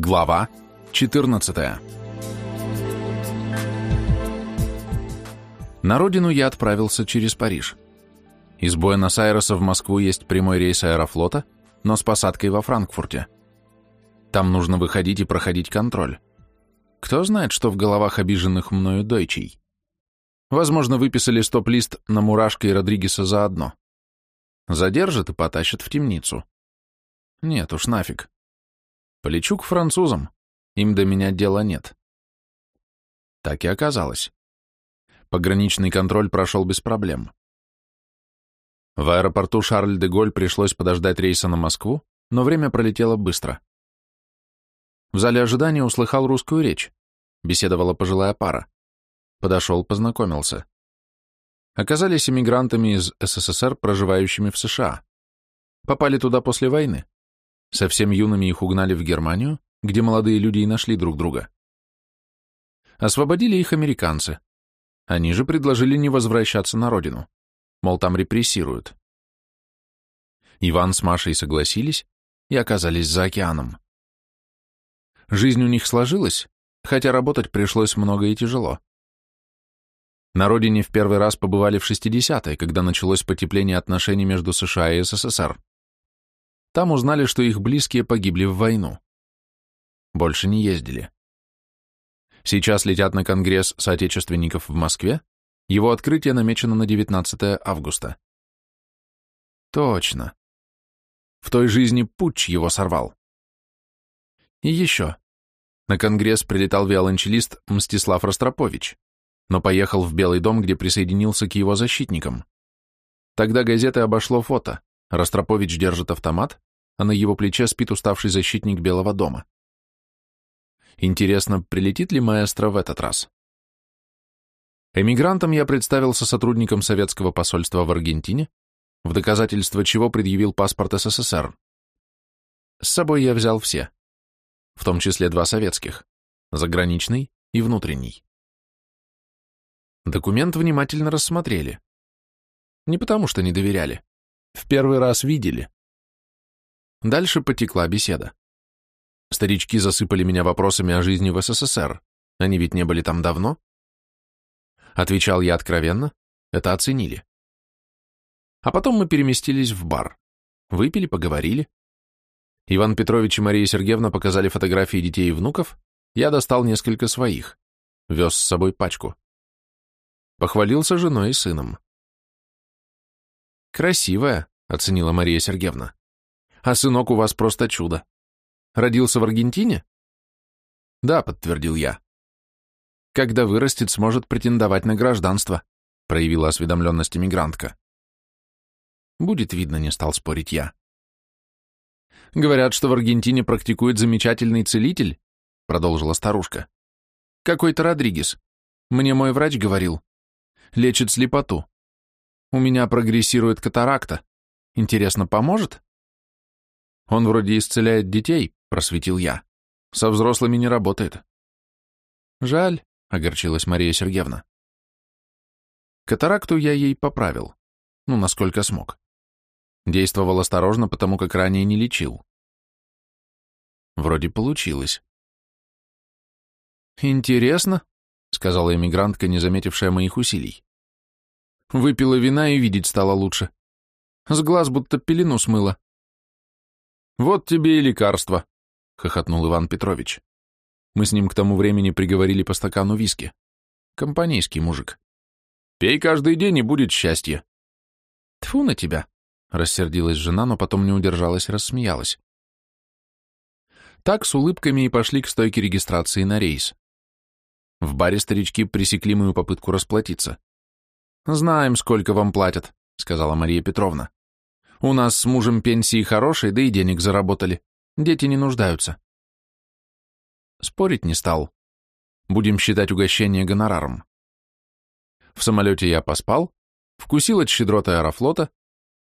Глава 14 На родину я отправился через Париж. Из Буэнос-Айреса в Москву есть прямой рейс аэрофлота, но с посадкой во Франкфурте. Там нужно выходить и проходить контроль. Кто знает, что в головах обиженных мною дойчей. Возможно, выписали стоп-лист на Мурашка и Родригеса заодно. Задержат и потащат в темницу. Нет уж, нафиг. Полечу к французам. Им до меня дела нет. Так и оказалось. Пограничный контроль прошел без проблем. В аэропорту Шарль-де-Голь пришлось подождать рейса на Москву, но время пролетело быстро. В зале ожидания услыхал русскую речь. Беседовала пожилая пара. Подошел, познакомился. Оказались иммигрантами из СССР, проживающими в США. Попали туда после войны. Совсем юными их угнали в Германию, где молодые люди и нашли друг друга. Освободили их американцы. Они же предложили не возвращаться на родину. Мол, там репрессируют. Иван с Машей согласились и оказались за океаном. Жизнь у них сложилась, хотя работать пришлось много и тяжело. На родине в первый раз побывали в 60-е, когда началось потепление отношений между США и СССР. Там узнали, что их близкие погибли в войну. Больше не ездили. Сейчас летят на Конгресс соотечественников в Москве, его открытие намечено на 19 августа. Точно. В той жизни путч его сорвал. И еще. На Конгресс прилетал виолончелист Мстислав Ростропович, но поехал в Белый дом, где присоединился к его защитникам. Тогда газеты обошло фото. Ростропович держит автомат, а на его плече спит уставший защитник Белого дома. Интересно, прилетит ли маэстро в этот раз? Эмигрантом я представился сотрудником советского посольства в Аргентине, в доказательство чего предъявил паспорт СССР. С собой я взял все, в том числе два советских, заграничный и внутренний. Документ внимательно рассмотрели. Не потому что не доверяли, в первый раз видели. Дальше потекла беседа. Старички засыпали меня вопросами о жизни в СССР. Они ведь не были там давно. Отвечал я откровенно, это оценили. А потом мы переместились в бар. Выпили, поговорили. Иван Петрович и Мария Сергеевна показали фотографии детей и внуков, я достал несколько своих, вез с собой пачку. Похвалился женой и сыном. «Красивая», — оценила Мария Сергеевна. А сынок у вас просто чудо. Родился в Аргентине? Да, подтвердил я. Когда вырастет, сможет претендовать на гражданство, проявила осведомленность иммигрантка. Будет видно, не стал спорить я. Говорят, что в Аргентине практикует замечательный целитель, продолжила старушка. Какой-то Родригес. Мне мой врач говорил. Лечит слепоту. У меня прогрессирует катаракта. Интересно, поможет? Он вроде исцеляет детей, просветил я. Со взрослыми не работает. Жаль, огорчилась Мария Сергеевна. Катаракту я ей поправил. Ну, насколько смог. Действовал осторожно, потому как ранее не лечил. Вроде получилось. «Интересно», — сказала эмигрантка, не заметившая моих усилий. Выпила вина и видеть стало лучше. С глаз будто пелену смыло. «Вот тебе и лекарство», — хохотнул Иван Петрович. Мы с ним к тому времени приговорили по стакану виски. Компанейский мужик. «Пей каждый день, и будет счастье». Тфу на тебя», — рассердилась жена, но потом не удержалась рассмеялась. Так с улыбками и пошли к стойке регистрации на рейс. В баре старички пресекли мою попытку расплатиться. «Знаем, сколько вам платят», — сказала Мария Петровна. У нас с мужем пенсии хорошие, да и денег заработали. Дети не нуждаются. Спорить не стал. Будем считать угощение гонораром. В самолете я поспал, вкусил от щедроты аэрофлота,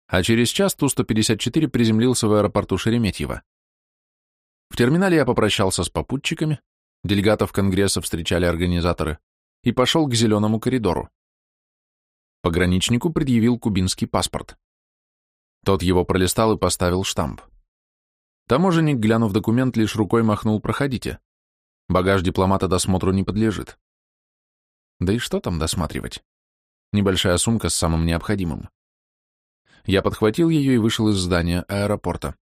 а через час Ту-154 приземлился в аэропорту Шереметьево. В терминале я попрощался с попутчиками, делегатов Конгресса встречали организаторы, и пошел к зеленому коридору. Пограничнику предъявил кубинский паспорт. Тот его пролистал и поставил штамп. Таможенник, глянув документ, лишь рукой махнул «проходите». Багаж дипломата досмотру не подлежит. Да и что там досматривать? Небольшая сумка с самым необходимым. Я подхватил ее и вышел из здания аэропорта.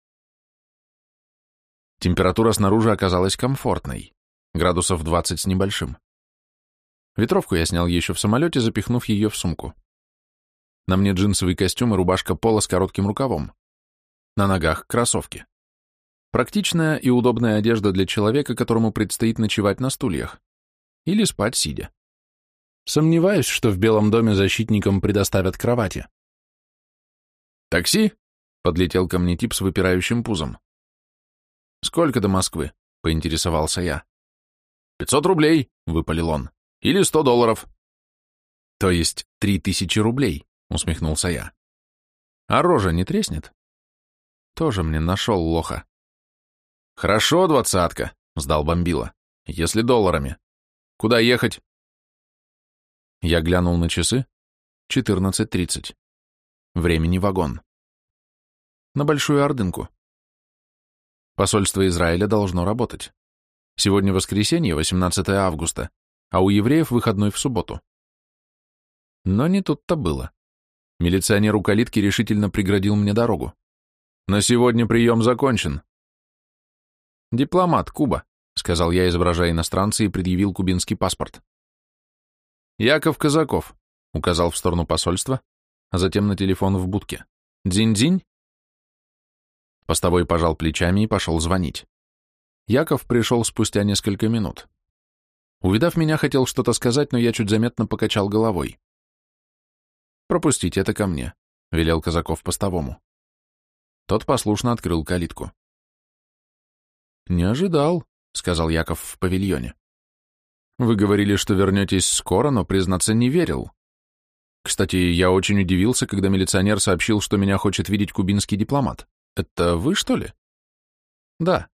Температура снаружи оказалась комфортной, градусов 20 с небольшим. Ветровку я снял еще в самолете, запихнув ее в сумку. На мне джинсовый костюм и рубашка пола с коротким рукавом. На ногах кроссовки. Практичная и удобная одежда для человека, которому предстоит ночевать на стульях. Или спать сидя. Сомневаюсь, что в Белом доме защитникам предоставят кровати. «Такси?» — подлетел ко мне тип с выпирающим пузом. «Сколько до Москвы?» — поинтересовался я. «Пятьсот рублей», — выпалил он. «Или сто долларов». «То есть три тысячи рублей», — усмехнулся я. «А рожа не треснет?» «Тоже мне нашел лоха». «Хорошо, двадцатка», — сдал бомбила. «Если долларами. Куда ехать?» Я глянул на часы. Четырнадцать тридцать. Времени вагон. На Большую Ордынку. Посольство Израиля должно работать. Сегодня воскресенье, 18 августа, а у евреев выходной в субботу. Но не тут-то было. Милиционер у калитки решительно преградил мне дорогу. «На сегодня прием закончен». «Дипломат, Куба», — сказал я, изображая иностранца, и предъявил кубинский паспорт. «Яков Казаков», — указал в сторону посольства, а затем на телефон в будке. «Дзинь-дзинь?» Постовой пожал плечами и пошел звонить. Яков пришел спустя несколько минут. Увидав меня, хотел что-то сказать, но я чуть заметно покачал головой. «Пропустите это ко мне», — велел Казаков постовому. Тот послушно открыл калитку. «Не ожидал», — сказал Яков в павильоне. «Вы говорили, что вернетесь скоро, но, признаться, не верил. Кстати, я очень удивился, когда милиционер сообщил, что меня хочет видеть кубинский дипломат. Это вы, что ли? Да.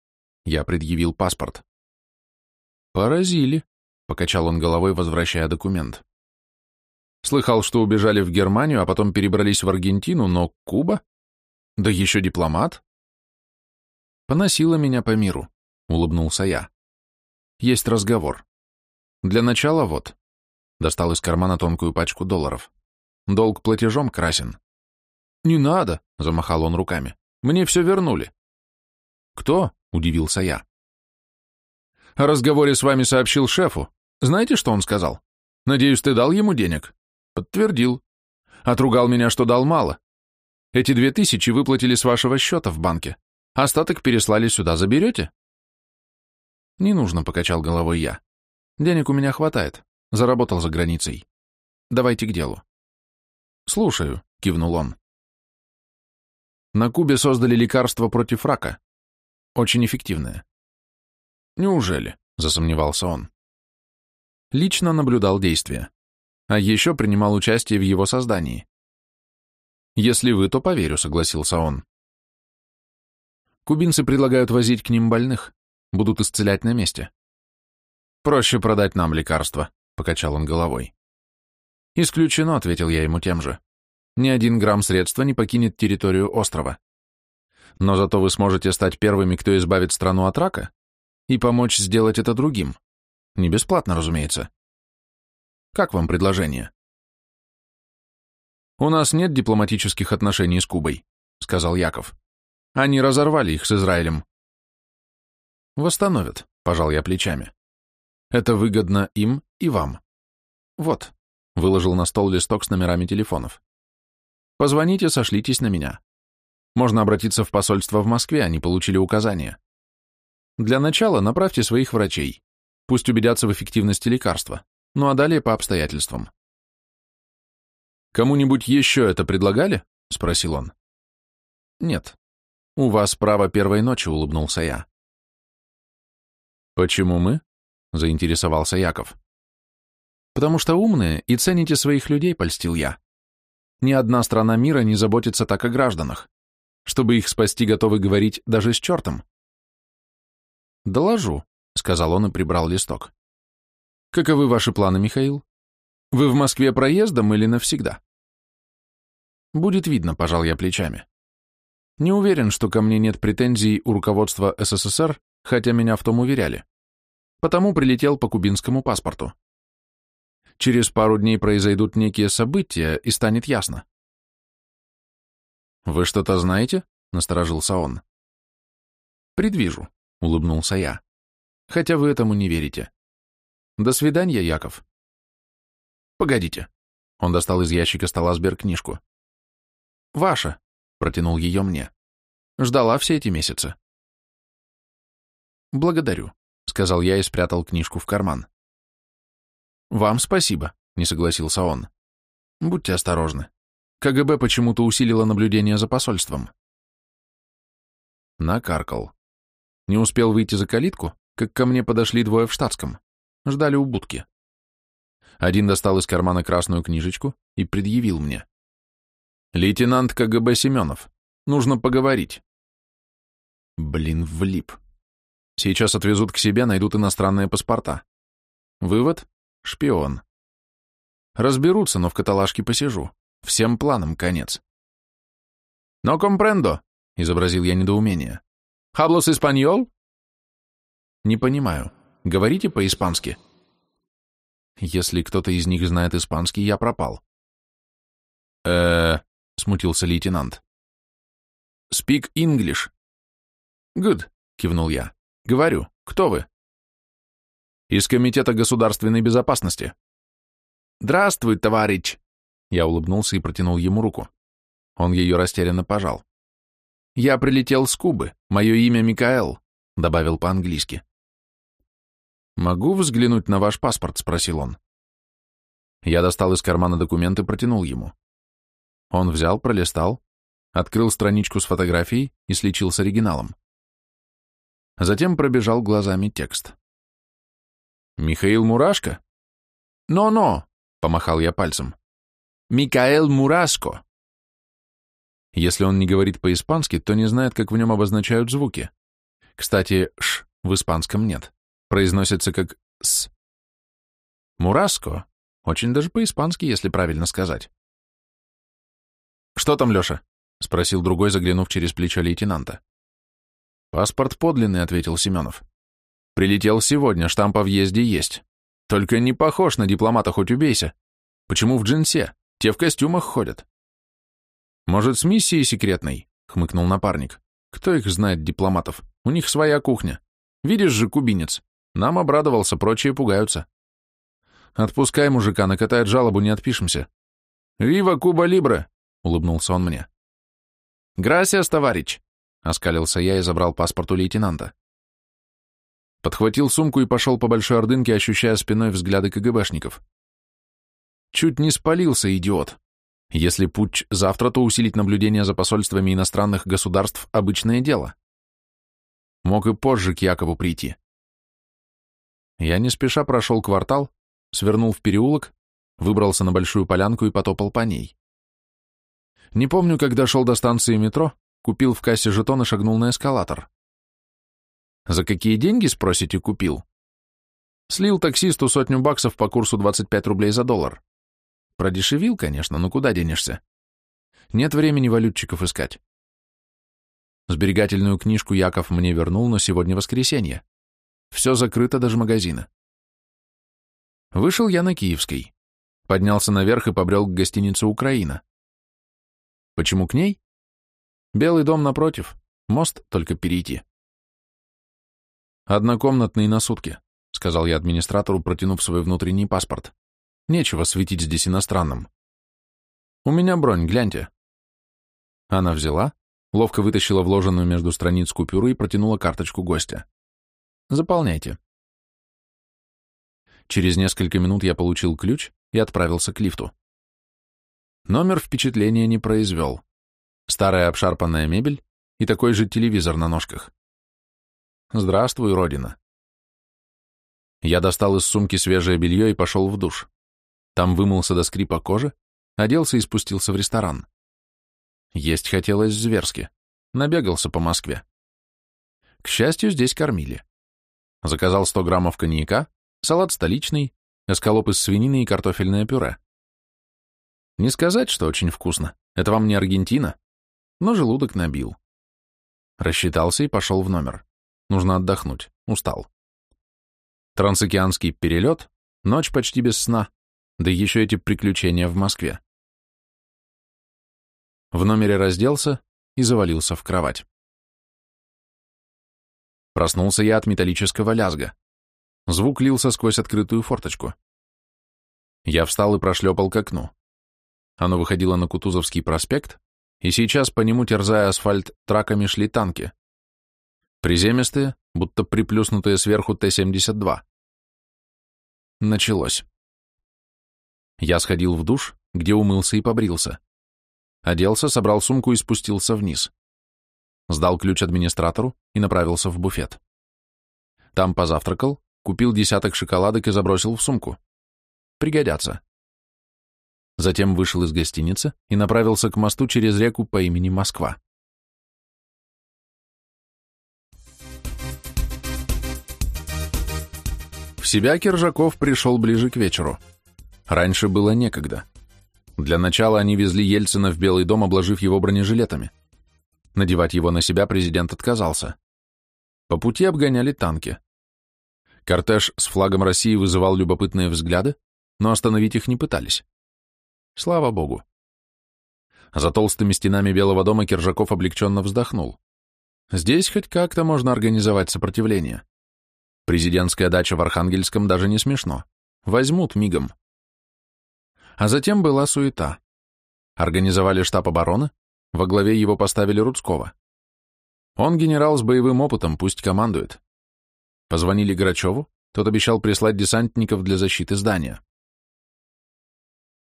Я предъявил паспорт. Поразили, покачал он головой, возвращая документ. Слыхал, что убежали в Германию, а потом перебрались в Аргентину, но Куба? Да еще дипломат? Поносила меня по миру, улыбнулся я. Есть разговор. Для начала вот. Достал из кармана тонкую пачку долларов. Долг платежом красен. Не надо, замахал он руками. Мне все вернули. Кто? Удивился я. О разговоре с вами сообщил шефу. Знаете, что он сказал? Надеюсь, ты дал ему денег? Подтвердил. Отругал меня, что дал мало. Эти две тысячи выплатили с вашего счета в банке. Остаток переслали сюда, заберете? Не нужно, покачал головой я. Денег у меня хватает. Заработал за границей. Давайте к делу. Слушаю, кивнул он. На Кубе создали лекарство против рака. Очень эффективное. Неужели? Засомневался он. Лично наблюдал действия. А еще принимал участие в его создании. Если вы, то поверю, согласился он. Кубинцы предлагают возить к ним больных. Будут исцелять на месте. Проще продать нам лекарство, покачал он головой. Исключено, ответил я ему тем же ни один грамм средства не покинет территорию острова. Но зато вы сможете стать первыми, кто избавит страну от рака, и помочь сделать это другим. Не бесплатно, разумеется. Как вам предложение? У нас нет дипломатических отношений с Кубой, сказал Яков. Они разорвали их с Израилем. Восстановят, пожал я плечами. Это выгодно им и вам. Вот, выложил на стол листок с номерами телефонов. Позвоните, сошлитесь на меня. Можно обратиться в посольство в Москве, они получили указания. Для начала направьте своих врачей. Пусть убедятся в эффективности лекарства. Ну а далее по обстоятельствам. «Кому-нибудь еще это предлагали?» — спросил он. «Нет. У вас право первой ночи», — улыбнулся я. «Почему мы?» — заинтересовался Яков. «Потому что умные и цените своих людей», — польстил я. Ни одна страна мира не заботится так о гражданах. Чтобы их спасти, готовы говорить даже с чертом. «Доложу», — сказал он и прибрал листок. «Каковы ваши планы, Михаил? Вы в Москве проездом или навсегда?» «Будет видно», — пожал я плечами. Не уверен, что ко мне нет претензий у руководства СССР, хотя меня в том уверяли. Потому прилетел по кубинскому паспорту. Через пару дней произойдут некие события, и станет ясно. «Вы что-то знаете?» — насторожился он. «Предвижу», — улыбнулся я. «Хотя вы этому не верите. До свидания, Яков». «Погодите». Он достал из ящика стола сберкнижку. «Ваша», — протянул ее мне. «Ждала все эти месяцы». «Благодарю», — сказал я и спрятал книжку в карман. «Вам спасибо», — не согласился он. «Будьте осторожны. КГБ почему-то усилило наблюдение за посольством». Накаркал. Не успел выйти за калитку, как ко мне подошли двое в штатском. Ждали у будки. Один достал из кармана красную книжечку и предъявил мне. «Лейтенант КГБ Семенов. Нужно поговорить». Блин, влип. Сейчас отвезут к себе, найдут иностранные паспорта. Вывод — шпион. Разберутся, но в каталажке посижу. Всем планам конец. «Но компрендо», — изобразил я недоумение. «Хаблос испаньол?» «Не понимаю. Говорите по-испански?» «Если кто-то из них знает испанский, я пропал». «Э-э...» смутился лейтенант. «Speak English». «Good», — кивнул я. «Говорю, кто вы?» «Из Комитета государственной безопасности». «Здравствуй, товарищ!» Я улыбнулся и протянул ему руку. Он ее растерянно пожал. «Я прилетел с Кубы. Мое имя Микаэл», — добавил по-английски. «Могу взглянуть на ваш паспорт?» — спросил он. Я достал из кармана документ и протянул ему. Он взял, пролистал, открыл страничку с фотографией и сличил с оригиналом. Затем пробежал глазами текст. «Михаил Мурашко?» «Но-но!» — помахал я пальцем. «Микаэл Мураско!» Если он не говорит по-испански, то не знает, как в нем обозначают звуки. Кстати, «ш» в испанском нет. Произносится как «с». «Мураско» очень даже по-испански, если правильно сказать. «Что там, Леша?» — спросил другой, заглянув через плечо лейтенанта. «Паспорт подлинный», — ответил Семенов. «Прилетел сегодня, штамп о въезде есть. Только не похож на дипломата, хоть убейся. Почему в джинсе? Те в костюмах ходят». «Может, с миссией секретной?» — хмыкнул напарник. «Кто их знает, дипломатов? У них своя кухня. Видишь же, кубинец. Нам обрадовался, прочие пугаются. Отпускай мужика, накатает жалобу, не отпишемся. Вива Куба Либра!» — улыбнулся он мне. «Грасиас, товарищ!» — оскалился я и забрал паспорт у лейтенанта. Подхватил сумку и пошел по Большой Ордынке, ощущая спиной взгляды КГБшников. Чуть не спалился, идиот. Если путь завтра, то усилить наблюдение за посольствами иностранных государств — обычное дело. Мог и позже к Якову прийти. Я не спеша прошел квартал, свернул в переулок, выбрался на большую полянку и потопал по ней. Не помню, когда шел до станции метро, купил в кассе жетон и шагнул на эскалатор. За какие деньги, спросите, купил? Слил таксисту сотню баксов по курсу 25 рублей за доллар. Продешевил, конечно, но куда денешься? Нет времени валютчиков искать. Сберегательную книжку Яков мне вернул, но сегодня воскресенье. Все закрыто, даже магазины. Вышел я на Киевской. Поднялся наверх и побрел к гостинице «Украина». Почему к ней? Белый дом напротив, мост только перейти. Однокомнатный на сутки, сказал я администратору, протянув свой внутренний паспорт. Нечего светить здесь иностранным. У меня бронь, гляньте. Она взяла, ловко вытащила вложенную между страниц купюру и протянула карточку гостя. Заполняйте. Через несколько минут я получил ключ и отправился к лифту. Номер впечатления не произвел. Старая обшарпанная мебель и такой же телевизор на ножках. Здравствуй, Родина. Я достал из сумки свежее белье и пошел в душ. Там вымылся до скрипа кожи, оделся и спустился в ресторан. Есть хотелось зверски. Набегался по Москве. К счастью, здесь кормили. Заказал 100 граммов коньяка, салат столичный, эскалоп из свинины и картофельное пюре. Не сказать, что очень вкусно. Это вам не Аргентина. Но желудок набил. Рассчитался и пошел в номер. Нужно отдохнуть. Устал. Трансокеанский перелет, ночь почти без сна, да еще эти приключения в Москве. В номере разделся и завалился в кровать. Проснулся я от металлического лязга. Звук лился сквозь открытую форточку. Я встал и прошлепал к окну. Оно выходило на Кутузовский проспект, и сейчас по нему, терзая асфальт, траками шли танки. Приземистые, будто приплюснутые сверху Т-72. Началось. Я сходил в душ, где умылся и побрился. Оделся, собрал сумку и спустился вниз. Сдал ключ администратору и направился в буфет. Там позавтракал, купил десяток шоколадок и забросил в сумку. Пригодятся. Затем вышел из гостиницы и направился к мосту через реку по имени Москва. В себя Киржаков пришел ближе к вечеру. Раньше было некогда. Для начала они везли Ельцина в Белый дом, обложив его бронежилетами. Надевать его на себя президент отказался. По пути обгоняли танки. Кортеж с флагом России вызывал любопытные взгляды, но остановить их не пытались. Слава богу. За толстыми стенами Белого дома Киржаков облегченно вздохнул. Здесь хоть как-то можно организовать сопротивление. Президентская дача в Архангельском даже не смешно. Возьмут мигом. А затем была суета. Организовали штаб обороны, во главе его поставили Рудского. Он генерал с боевым опытом, пусть командует. Позвонили Грачеву, тот обещал прислать десантников для защиты здания.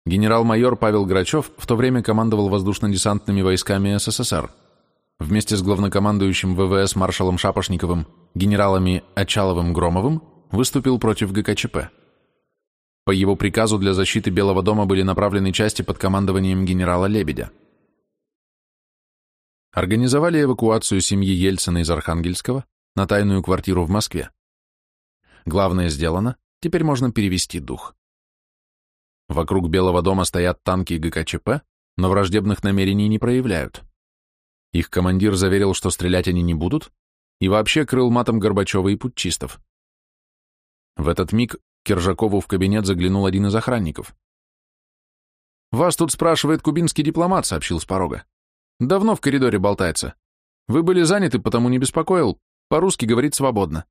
Генерал-майор Павел Грачев в то время командовал воздушно-десантными войсками СССР. Вместе с главнокомандующим ВВС маршалом Шапошниковым, генералами Очаловым-Громовым выступил против ГКЧП. По его приказу для защиты Белого дома были направлены части под командованием генерала Лебедя. Организовали эвакуацию семьи Ельцина из Архангельского на тайную квартиру в Москве. Главное сделано, теперь можно перевести дух. Вокруг Белого дома стоят танки ГКЧП, но враждебных намерений не проявляют. Их командир заверил, что стрелять они не будут, и вообще крыл матом Горбачева и путчистов. В этот миг Киржакову в кабинет заглянул один из охранников. «Вас тут спрашивает кубинский дипломат», — сообщил с порога. «Давно в коридоре болтается. Вы были заняты, потому не беспокоил. По-русски говорит свободно».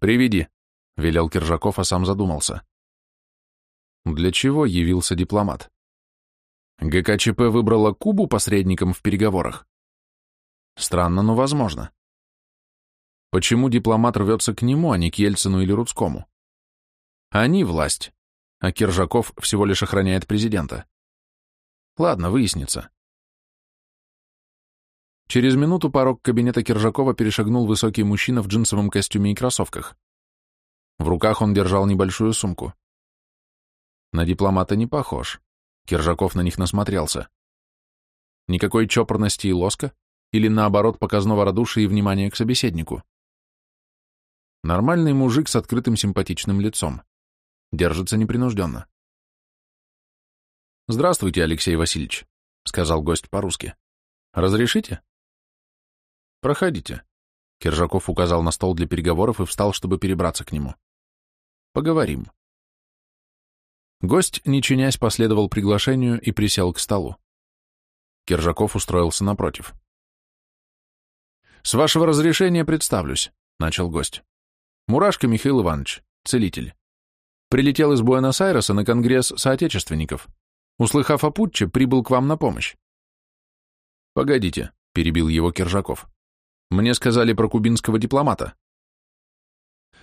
«Приведи», — велел Киржаков, а сам задумался. Для чего явился дипломат? ГКЧП выбрала Кубу посредником в переговорах? Странно, но возможно. Почему дипломат рвется к нему, а не к Ельцину или Рудскому? Они власть, а Киржаков всего лишь охраняет президента. Ладно, выяснится. Через минуту порог кабинета Киржакова перешагнул высокий мужчина в джинсовом костюме и кроссовках. В руках он держал небольшую сумку. На дипломата не похож. Киржаков на них насмотрелся. Никакой чопорности и лоска, или наоборот показного радушия и внимания к собеседнику. Нормальный мужик с открытым симпатичным лицом. Держится непринужденно. «Здравствуйте, Алексей Васильевич», — сказал гость по-русски. «Разрешите?» «Проходите». Киржаков указал на стол для переговоров и встал, чтобы перебраться к нему. «Поговорим». Гость, не чинясь, последовал приглашению и присел к столу. Киржаков устроился напротив. «С вашего разрешения представлюсь», — начал гость. «Мурашко Михаил Иванович, целитель. Прилетел из Буэнос-Айреса на конгресс соотечественников. Услыхав о путче, прибыл к вам на помощь». «Погодите», — перебил его Киржаков. «Мне сказали про кубинского дипломата».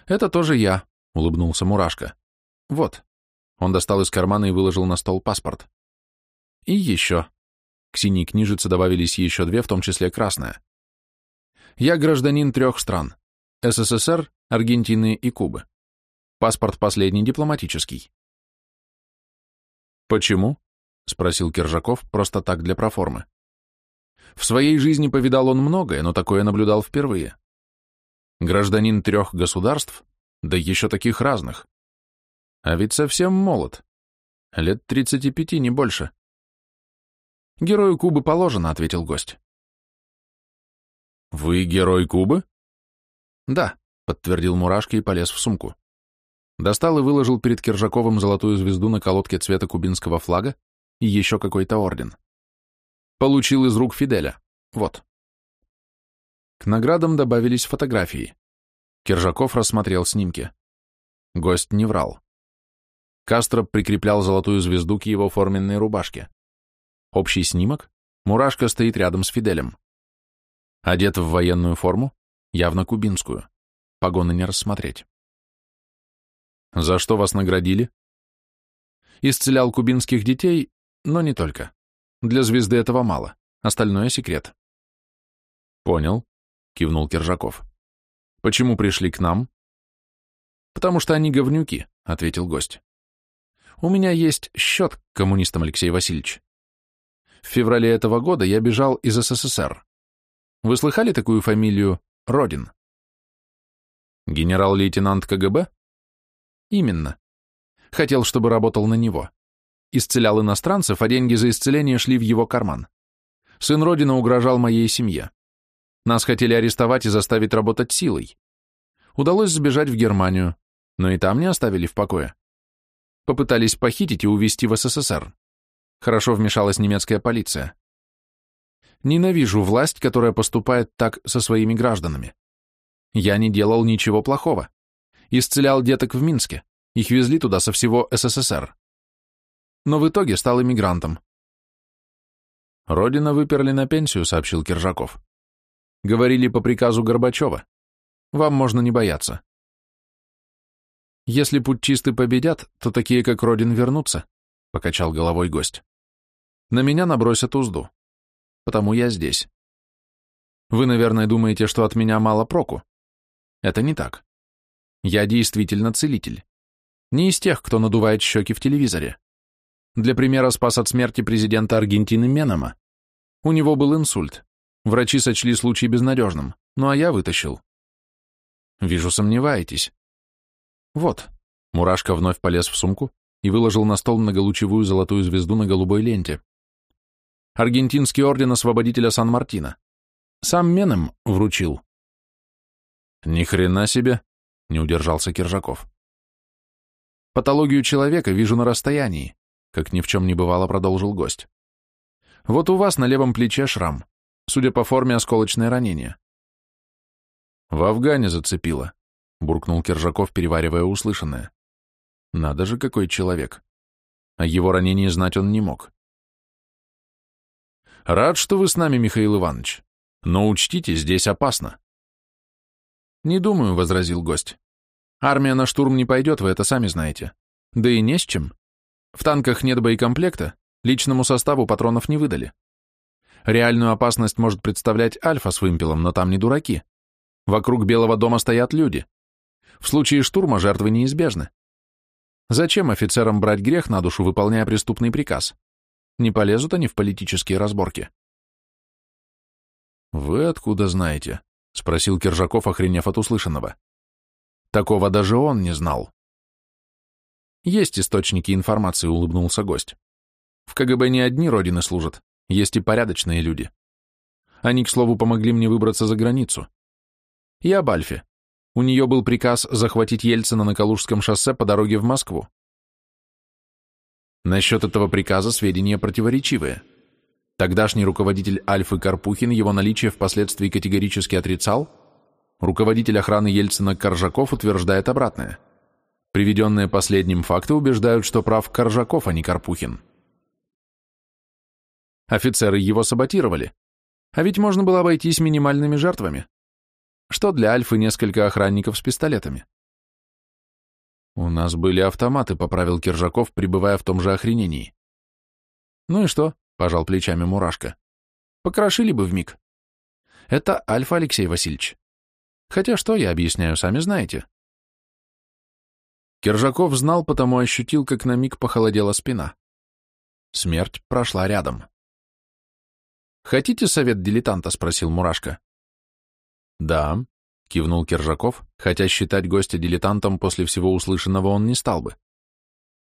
«Это тоже я», — улыбнулся Мурашко. «Вот, он достал из кармана и выложил на стол паспорт. И еще. К синей книжице добавились еще две, в том числе красная. Я гражданин трех стран. СССР, Аргентины и Кубы. Паспорт последний дипломатический. «Почему?» — спросил Киржаков, просто так для проформы. В своей жизни повидал он многое, но такое наблюдал впервые. Гражданин трех государств, да еще таких разных. А ведь совсем молод. Лет тридцати пяти, не больше. Герою Кубы положено, ответил гость. Вы герой Кубы? Да, подтвердил Мурашка и полез в сумку. Достал и выложил перед Киржаковым золотую звезду на колодке цвета кубинского флага и еще какой-то орден. Получил из рук Фиделя. Вот. К наградам добавились фотографии. Киржаков рассмотрел снимки. Гость не врал. Кастро прикреплял золотую звезду к его форменной рубашке. Общий снимок. Мурашка стоит рядом с Фиделем. Одет в военную форму, явно кубинскую. Погоны не рассмотреть. За что вас наградили? Исцелял кубинских детей, но не только. Для звезды этого мало. Остальное секрет. Понял, кивнул Киржаков. Почему пришли к нам? Потому что они говнюки, ответил гость. У меня есть счет к коммунистам, Алексей Васильевич. В феврале этого года я бежал из СССР. Вы слыхали такую фамилию Родин? Генерал-лейтенант КГБ? Именно. Хотел, чтобы работал на него. Исцелял иностранцев, а деньги за исцеление шли в его карман. Сын Родина угрожал моей семье. Нас хотели арестовать и заставить работать силой. Удалось сбежать в Германию, но и там не оставили в покое. Попытались похитить и увезти в СССР. Хорошо вмешалась немецкая полиция. Ненавижу власть, которая поступает так со своими гражданами. Я не делал ничего плохого. Исцелял деток в Минске. Их везли туда со всего СССР. Но в итоге стал иммигрантом. Родина выперли на пенсию, сообщил Киржаков. Говорили по приказу Горбачева. Вам можно не бояться. Если путчисты победят, то такие, как Родин, вернутся, — покачал головой гость. На меня набросят узду. Потому я здесь. Вы, наверное, думаете, что от меня мало проку. Это не так. Я действительно целитель. Не из тех, кто надувает щеки в телевизоре. Для примера спас от смерти президента Аргентины Менома. У него был инсульт. Врачи сочли случай безнадежным, ну а я вытащил. Вижу, сомневаетесь. Вот. Мурашка вновь полез в сумку и выложил на стол многолучевую золотую звезду на голубой ленте. Аргентинский орден освободителя Сан-Мартино. Сам Менем вручил. Ни хрена себе, не удержался Киржаков. Патологию человека вижу на расстоянии, как ни в чем не бывало, продолжил гость. Вот у вас на левом плече шрам, судя по форме осколочное ранение. В Афгане зацепило, буркнул Киржаков, переваривая услышанное. Надо же, какой человек. О его ранении знать он не мог. Рад, что вы с нами, Михаил Иванович. Но учтите, здесь опасно. Не думаю, — возразил гость. Армия на штурм не пойдет, вы это сами знаете. Да и не с чем. В танках нет боекомплекта, личному составу патронов не выдали. Реальную опасность может представлять Альфа с вымпелом, но там не дураки. Вокруг Белого дома стоят люди. В случае штурма жертвы неизбежны. Зачем офицерам брать грех на душу, выполняя преступный приказ? Не полезут они в политические разборки. «Вы откуда знаете?» — спросил Киржаков, охренев от услышанного. Такого даже он не знал. «Есть источники информации», — улыбнулся гость. «В КГБ не одни родины служат, есть и порядочные люди. Они, к слову, помогли мне выбраться за границу. Я об Альфе. У нее был приказ захватить Ельцина на Калужском шоссе по дороге в Москву. Насчет этого приказа сведения противоречивые. Тогдашний руководитель Альфы Карпухин его наличие впоследствии категорически отрицал, руководитель охраны Ельцина Коржаков утверждает обратное. Приведенные последним факты убеждают, что прав Коржаков, а не Карпухин. Офицеры его саботировали. А ведь можно было обойтись минимальными жертвами что для Альфы несколько охранников с пистолетами. «У нас были автоматы», — поправил Киржаков, пребывая в том же охренении. «Ну и что?» — пожал плечами Мурашка. «Покрошили бы вмиг. Это Альфа, Алексей Васильевич. Хотя что я объясняю, сами знаете». Киржаков знал, потому ощутил, как на миг похолодела спина. Смерть прошла рядом. «Хотите совет дилетанта?» — спросил Мурашка. «Да», — кивнул Киржаков, хотя считать гостя дилетантом после всего услышанного он не стал бы.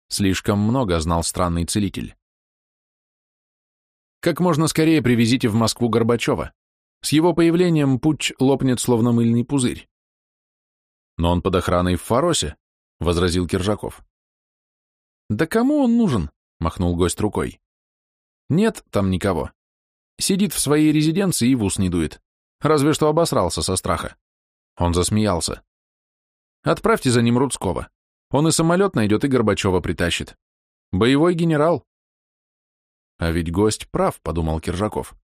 Слишком много знал странный целитель. «Как можно скорее привезите в Москву Горбачева. С его появлением путч лопнет, словно мыльный пузырь. Но он под охраной в Фаросе, — возразил Киржаков. Да кому он нужен? — махнул гость рукой. Нет там никого. Сидит в своей резиденции и в ус не дует. Разве что обосрался со страха. Он засмеялся. Отправьте за ним Рудского. Он и самолет найдет, и Горбачева притащит. Боевой генерал. А ведь гость прав, подумал Киржаков.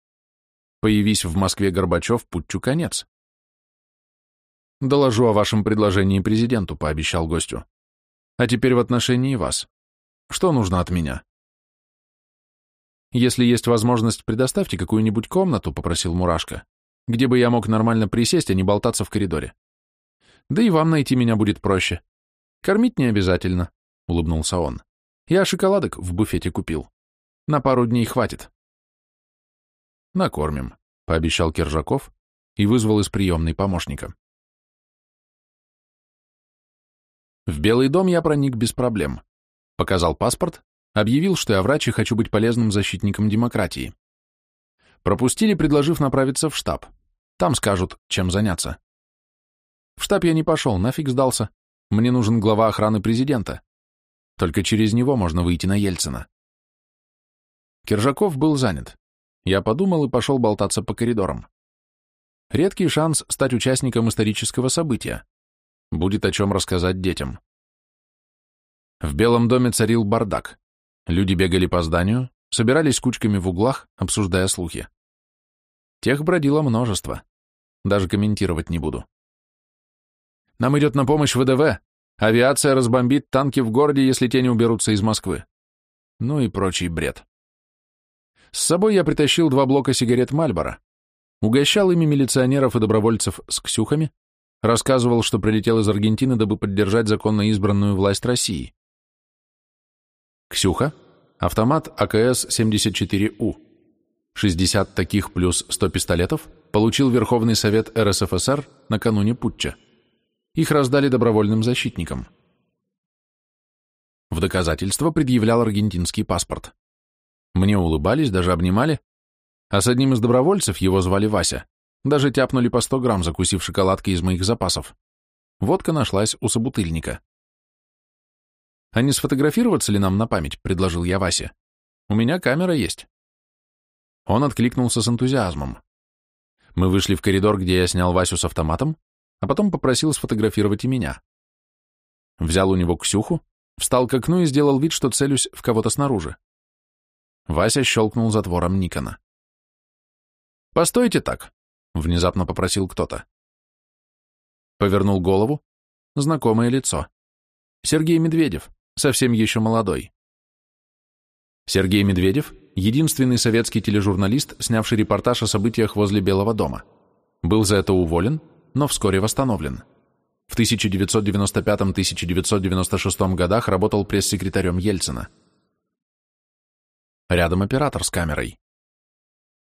Появись в Москве Горбачев, путчу конец. Доложу о вашем предложении президенту, пообещал гостю. А теперь в отношении вас. Что нужно от меня? Если есть возможность, предоставьте какую-нибудь комнату, попросил Мурашка, где бы я мог нормально присесть, а не болтаться в коридоре. Да и вам найти меня будет проще. Кормить не обязательно, улыбнулся он. Я шоколадок в буфете купил. На пару дней хватит. Накормим, пообещал Киржаков и вызвал из приемной помощника. В Белый дом я проник без проблем. Показал паспорт, объявил, что я врач и хочу быть полезным защитником демократии. Пропустили, предложив направиться в штаб. Там скажут, чем заняться. В штаб я не пошел, нафиг сдался. Мне нужен глава охраны президента. Только через него можно выйти на Ельцина. Киржаков был занят. Я подумал и пошел болтаться по коридорам. Редкий шанс стать участником исторического события. Будет о чем рассказать детям. В Белом доме царил бардак. Люди бегали по зданию, собирались кучками в углах, обсуждая слухи. Тех бродило множество. Даже комментировать не буду. Нам идет на помощь ВДВ. Авиация разбомбит танки в городе, если те не уберутся из Москвы. Ну и прочий бред. С собой я притащил два блока сигарет Мальбора, угощал ими милиционеров и добровольцев с ксюхами, рассказывал, что прилетел из Аргентины, дабы поддержать законно избранную власть России. Ксюха, автомат АКС-74У, 60 таких плюс 100 пистолетов, получил Верховный Совет РСФСР накануне путча. Их раздали добровольным защитникам. В доказательство предъявлял аргентинский паспорт. Мне улыбались, даже обнимали, а с одним из добровольцев, его звали Вася, даже тяпнули по 100 грамм, закусив шоколадки из моих запасов. Водка нашлась у собутыльника. «А не сфотографироваться ли нам на память?» — предложил я Васе. «У меня камера есть». Он откликнулся с энтузиазмом. Мы вышли в коридор, где я снял Васю с автоматом, а потом попросил сфотографировать и меня. Взял у него Ксюху, встал к окну и сделал вид, что целюсь в кого-то снаружи. Вася щелкнул затвором Никона. «Постойте так», — внезапно попросил кто-то. Повернул голову. Знакомое лицо. Сергей Медведев, совсем еще молодой. Сергей Медведев — единственный советский тележурналист, снявший репортаж о событиях возле Белого дома. Был за это уволен, но вскоре восстановлен. В 1995-1996 годах работал пресс-секретарем Ельцина. Рядом оператор с камерой.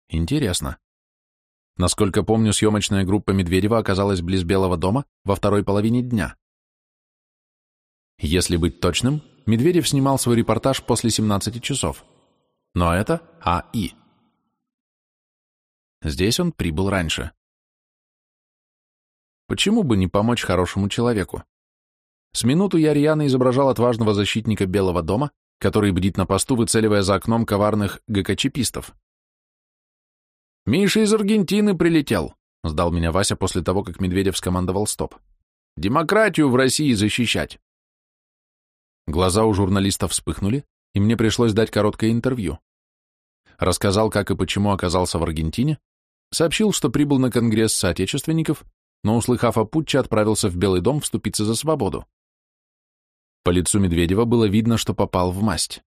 Интересно. Насколько помню, съемочная группа Медведева оказалась близ Белого дома во второй половине дня. Если быть точным, Медведев снимал свой репортаж после 17 часов. Но это АИ. Здесь он прибыл раньше. Почему бы не помочь хорошему человеку? С минуту я рьяно изображал отважного защитника Белого дома, который бдит на посту, выцеливая за окном коварных ГКЧПистов. «Миша из Аргентины прилетел», — сдал меня Вася после того, как Медведев скомандовал «стоп». «Демократию в России защищать». Глаза у журналистов вспыхнули, и мне пришлось дать короткое интервью. Рассказал, как и почему оказался в Аргентине, сообщил, что прибыл на конгресс соотечественников, но, услыхав о путче, отправился в Белый дом вступиться за свободу. По лицу Медведева было видно, что попал в масть.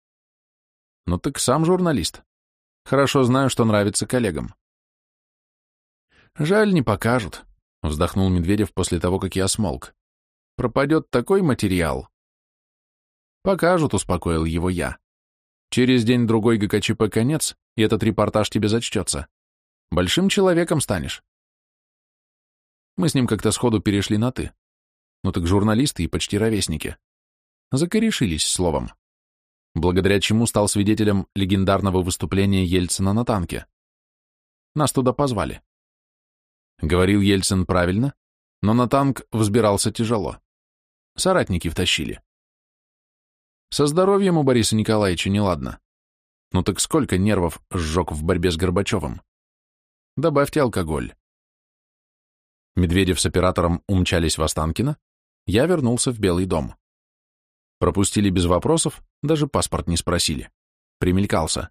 Ну так сам журналист. Хорошо знаю, что нравится коллегам. Жаль, не покажут, вздохнул Медведев после того, как я смолк. Пропадет такой материал. Покажут, успокоил его я. Через день-другой ГКЧП конец, и этот репортаж тебе зачтется. Большим человеком станешь. Мы с ним как-то сходу перешли на «ты». Ну так журналисты и почти ровесники. Закорешились словом. Благодаря чему стал свидетелем легендарного выступления Ельцина на танке. Нас туда позвали. Говорил Ельцин правильно, но на танк взбирался тяжело. Соратники втащили. Со здоровьем у Бориса Николаевича неладно. Ну так сколько нервов сжег в борьбе с Горбачевым? Добавьте алкоголь. Медведев с оператором умчались в Останкино, я вернулся в Белый дом. Пропустили без вопросов, даже паспорт не спросили. Примелькался.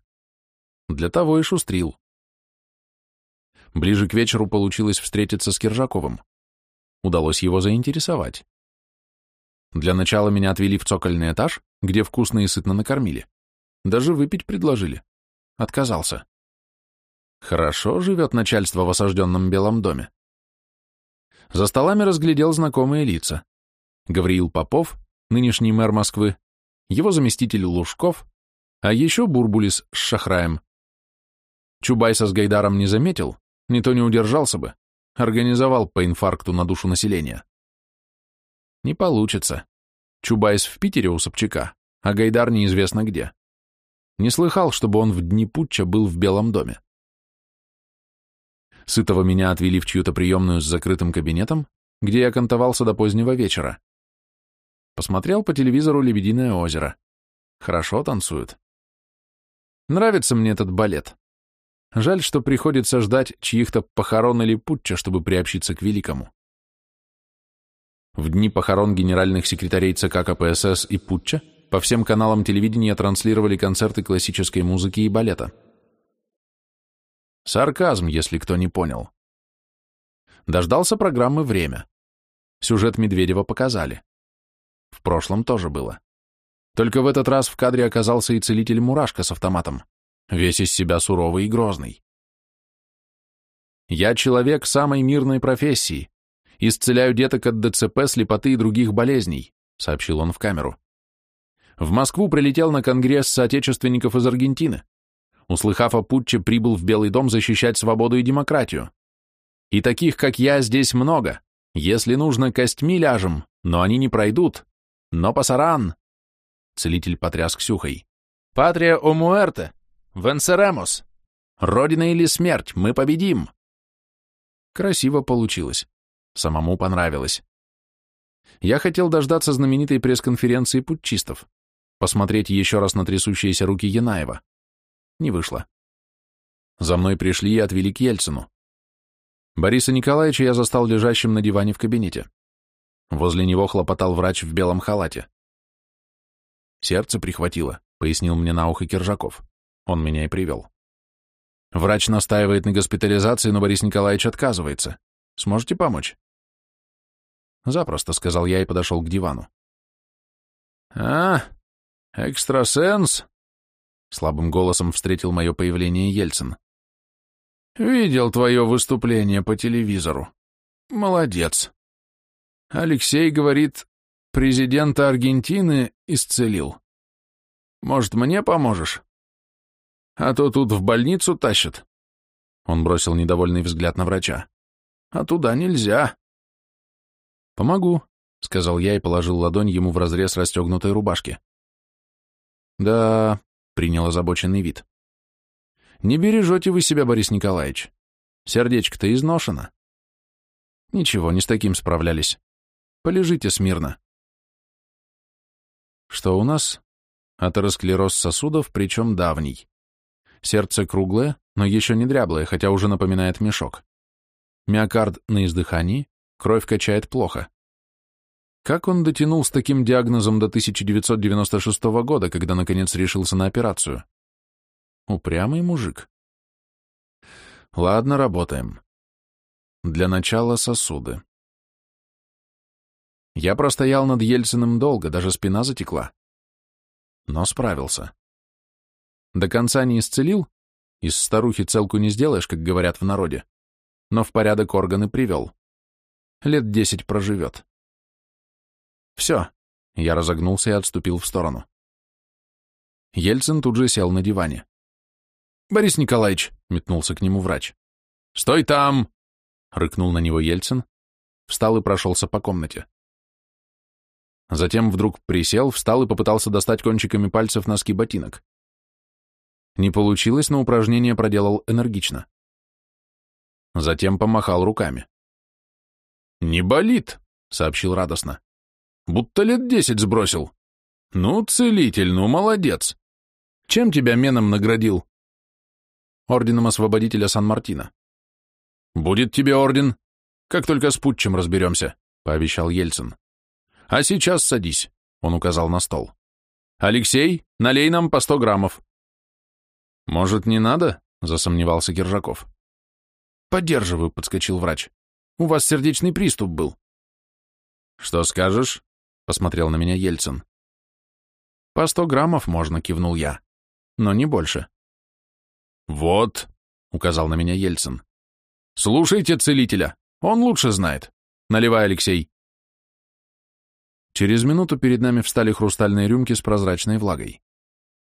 Для того и шустрил. Ближе к вечеру получилось встретиться с Киржаковым. Удалось его заинтересовать. Для начала меня отвели в цокольный этаж, где вкусно и сытно накормили. Даже выпить предложили. Отказался. Хорошо живет начальство в осажденном Белом доме. За столами разглядел знакомые лица. Гавриил Попов, нынешний мэр Москвы, его заместитель Лужков, а еще Бурбулис с Шахраем. Чубайса с Гайдаром не заметил, не то не удержался бы, организовал по инфаркту на душу населения. Не получится. Чубайс в Питере у Собчака, а Гайдар неизвестно где. Не слыхал, чтобы он в дни путча был в Белом доме. Сытого меня отвели в чью-то приемную с закрытым кабинетом, где я кантовался до позднего вечера. Посмотрел по телевизору «Лебединое озеро». Хорошо танцуют. Нравится мне этот балет. Жаль, что приходится ждать чьих-то похорон или путча, чтобы приобщиться к великому. В дни похорон генеральных секретарей ЦК КПСС и путча по всем каналам телевидения транслировали концерты классической музыки и балета. Сарказм, если кто не понял. Дождался программы «Время». Сюжет Медведева показали. В прошлом тоже было. Только в этот раз в кадре оказался и целитель Мурашка с автоматом, весь из себя суровый и грозный. «Я человек самой мирной профессии. Исцеляю деток от ДЦП, слепоты и других болезней», сообщил он в камеру. В Москву прилетел на конгресс соотечественников из Аргентины. Услыхав о путче, прибыл в Белый дом защищать свободу и демократию. И таких, как я, здесь много. Если нужно, костьми ляжем, но они не пройдут. Но пасаран!» Целитель потряс Ксюхой. «Патрия о муэрте! Венсеремос! Родина или смерть! Мы победим!» Красиво получилось. Самому понравилось. Я хотел дождаться знаменитой пресс-конференции путчистов, посмотреть еще раз на трясущиеся руки Янаева. Не вышло. За мной пришли и отвели к Ельцину. Бориса Николаевича я застал лежащим на диване в кабинете. Возле него хлопотал врач в белом халате. «Сердце прихватило», — пояснил мне на ухо Киржаков. Он меня и привел. «Врач настаивает на госпитализации, но Борис Николаевич отказывается. Сможете помочь?» «Запросто», — сказал я и подошел к дивану. «А, экстрасенс?» — слабым голосом встретил мое появление Ельцин. «Видел твое выступление по телевизору. Молодец. Алексей говорит, президента Аргентины исцелил. Может, мне поможешь? А то тут в больницу тащат. Он бросил недовольный взгляд на врача. А туда нельзя. Помогу, сказал я и положил ладонь ему в разрез расстегнутой рубашки. Да, принял озабоченный вид. Не бережете вы себя, Борис Николаевич. Сердечко-то изношено. Ничего, не с таким справлялись. Полежите смирно. Что у нас? Атеросклероз сосудов, причем давний. Сердце круглое, но еще не дряблое, хотя уже напоминает мешок. Миокард на издыхании, кровь качает плохо. Как он дотянул с таким диагнозом до 1996 года, когда наконец решился на операцию? Упрямый мужик. Ладно, работаем. Для начала сосуды. Я простоял над Ельциным долго, даже спина затекла. Но справился. До конца не исцелил, из старухи целку не сделаешь, как говорят в народе, но в порядок органы привел. Лет десять проживет. Все. Я разогнулся и отступил в сторону. Ельцин тут же сел на диване. «Борис Николаевич», — метнулся к нему врач. «Стой там!» — рыкнул на него Ельцин, встал и прошелся по комнате. Затем вдруг присел, встал и попытался достать кончиками пальцев носки ботинок. Не получилось, но упражнение проделал энергично. затем помахал руками. «Не болит», — сообщил радостно. «Будто лет десять сбросил. Ну, целитель, ну, молодец. Чем тебя меном наградил?» «Орденом Освободителя Сан-Мартино». «Будет тебе орден, как только с путчем разберемся», — пообещал Ельцин. «А сейчас садись», — он указал на стол. «Алексей, налей нам по сто граммов». «Может, не надо?» — засомневался Киржаков. «Поддерживаю», — подскочил врач. «У вас сердечный приступ был». «Что скажешь?» — посмотрел на меня Ельцин. «По сто граммов можно», — кивнул я. «Но не больше». «Вот», — указал на меня Ельцин. «Слушайте целителя, он лучше знает. Наливай, Алексей». Через минуту перед нами встали хрустальные рюмки с прозрачной влагой.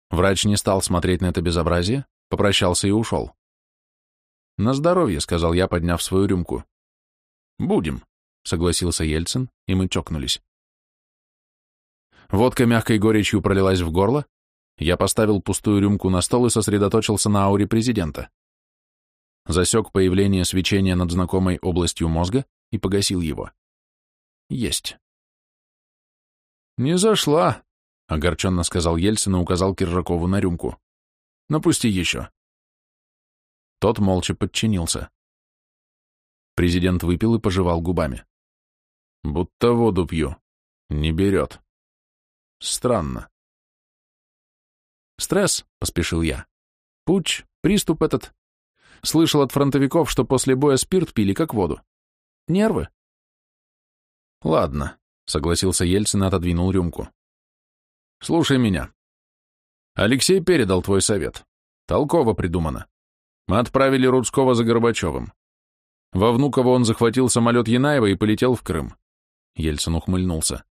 Врач не стал смотреть на это безобразие, попрощался и ушел. «На здоровье», — сказал я, подняв свою рюмку. «Будем», — согласился Ельцин, и мы чокнулись. Водка мягкой горечью пролилась в горло, я поставил пустую рюмку на стол и сосредоточился на ауре президента. Засек появление свечения над знакомой областью мозга и погасил его. Есть. «Не зашла», — огорченно сказал Ельцин и указал Киржакову на рюмку. «Напусти еще». Тот молча подчинился. Президент выпил и пожевал губами. «Будто воду пью. Не берет. Странно». «Стресс», — поспешил я. «Пуч, приступ этот. Слышал от фронтовиков, что после боя спирт пили как воду. Нервы». «Ладно», согласился Ельцин и отодвинул рюмку. Слушай меня. Алексей передал твой совет. Толково придумано. Мы отправили Рудского за Горбачевым. Во Внуково он захватил самолет Янаева и полетел в Крым. Ельцин ухмыльнулся.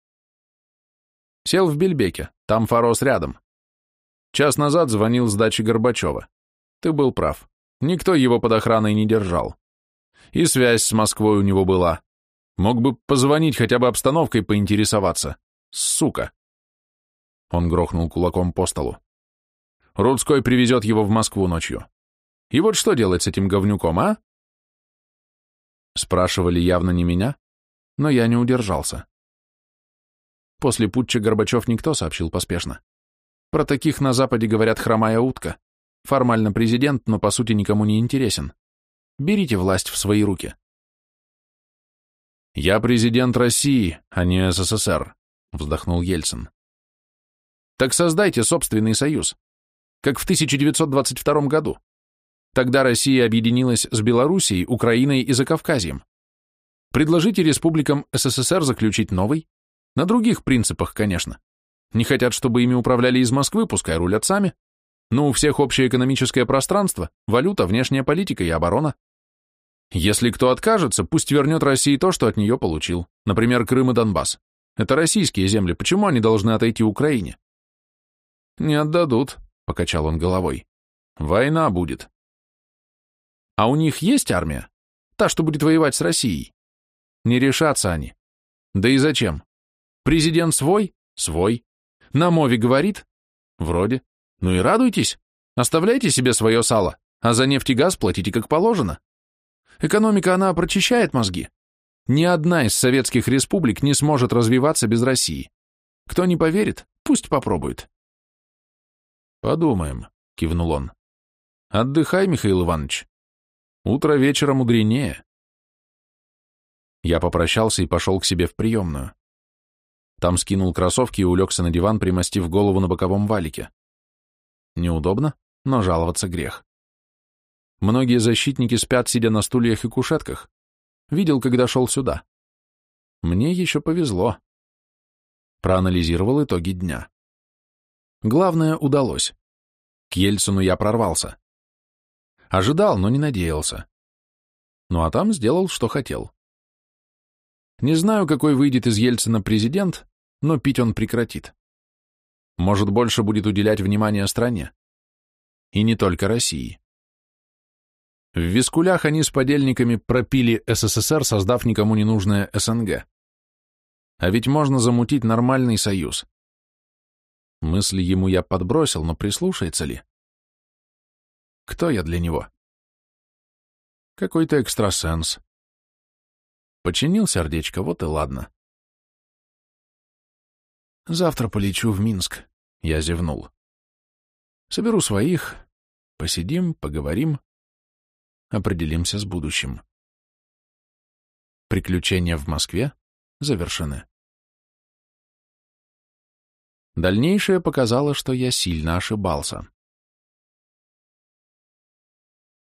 Сел в Бельбеке, там Фарос рядом. Час назад звонил с дачи Горбачева. Ты был прав. Никто его под охраной не держал. И связь с Москвой у него была. Мог бы позвонить, хотя бы обстановкой поинтересоваться. Сука!» Он грохнул кулаком по столу. «Рудской привезет его в Москву ночью. И вот что делать с этим говнюком, а?» Спрашивали явно не меня, но я не удержался. После путча Горбачев никто сообщил поспешно. Про таких на Западе говорят хромая утка. Формально президент, но по сути никому не интересен. Берите власть в свои руки. «Я президент России, а не СССР», — вздохнул Ельцин. «Так создайте собственный союз, как в 1922 году. Тогда Россия объединилась с Белоруссией, Украиной и Закавказьем. Предложите республикам СССР заключить новый, на других принципах, конечно. Не хотят, чтобы ими управляли из Москвы, пускай рулят сами. Но у всех общее экономическое пространство, валюта, внешняя политика и оборона. Если кто откажется, пусть вернет России то, что от нее получил, например, Крым и Донбасс. Это российские земли, почему они должны отойти Украине? Не отдадут, покачал он головой. Война будет. А у них есть армия? Та, что будет воевать с Россией? Не решатся они. Да и зачем? Президент свой? Свой. На мове говорит? Вроде. Ну и радуйтесь. Оставляйте себе свое сало, а за нефть и газ платите как положено. Экономика, она прочищает мозги. Ни одна из советских республик не сможет развиваться без России. Кто не поверит, пусть попробует. Подумаем, кивнул он. Отдыхай, Михаил Иванович. Утро вечера мудренее. Я попрощался и пошел к себе в приемную. Там скинул кроссовки и улегся на диван, примостив голову на боковом валике. Неудобно, но жаловаться грех. Многие защитники спят, сидя на стульях и кушетках. Видел, когда шел сюда. Мне еще повезло. Проанализировал итоги дня. Главное удалось. К Ельцину я прорвался. Ожидал, но не надеялся. Ну а там сделал, что хотел. Не знаю, какой выйдет из Ельцина президент, но пить он прекратит. Может, больше будет уделять внимание стране. И не только России. В Вискулях они с подельниками пропили СССР, создав никому не нужное СНГ. А ведь можно замутить нормальный союз. Мысли ему я подбросил, но прислушается ли? Кто я для него? Какой-то экстрасенс. Починил сердечко, вот и ладно. Завтра полечу в Минск, я зевнул. Соберу своих, посидим, поговорим, определимся с будущим. Приключения в Москве завершены. Дальнейшее показало, что я сильно ошибался.